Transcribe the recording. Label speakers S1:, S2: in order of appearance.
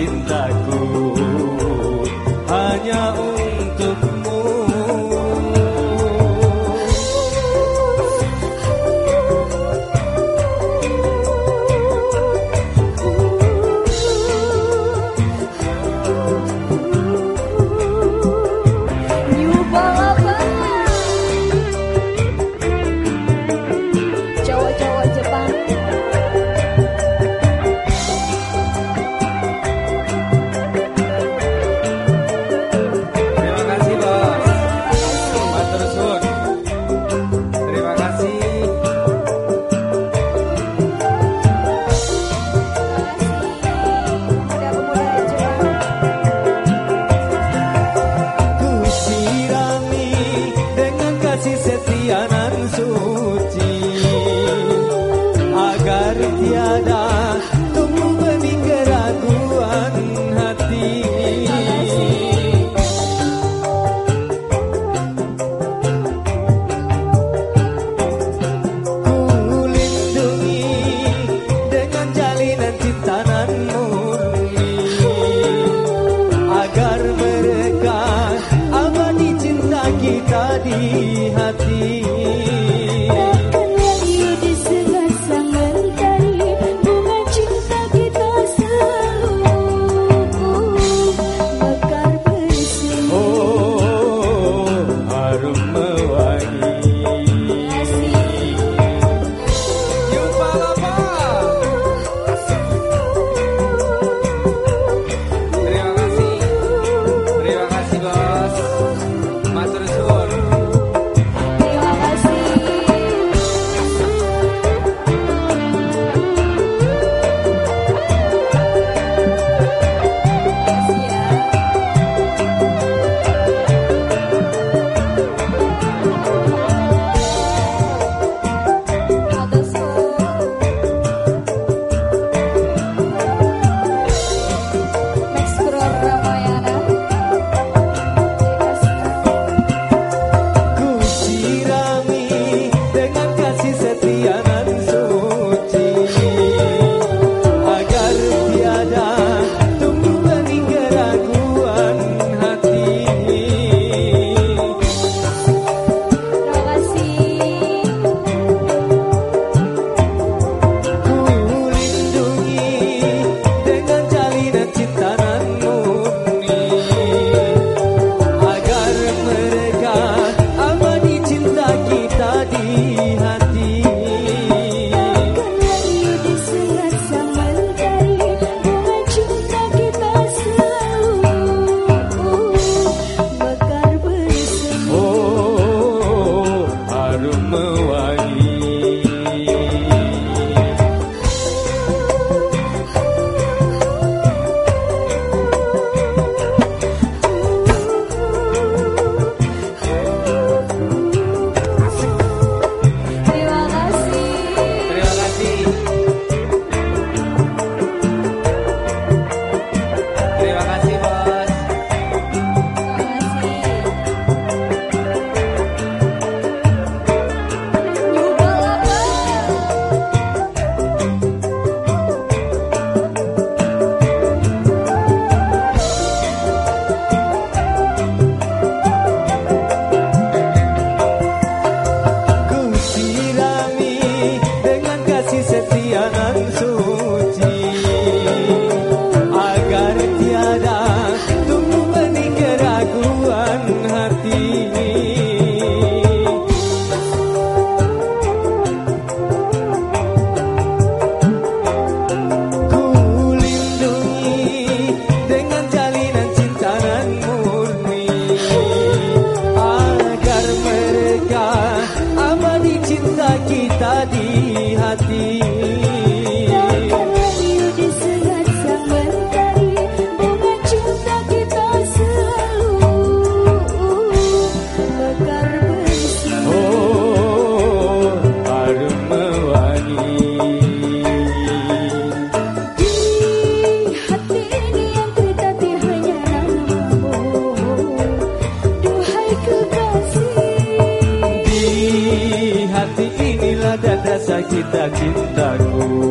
S1: sin pelayanan suci. Agar tiada tumbuh benih keraguan hati. Ku lindungi dengan jalinan cinta murni. Agar mereka abadi cinta kita di hati tac, tac, taco.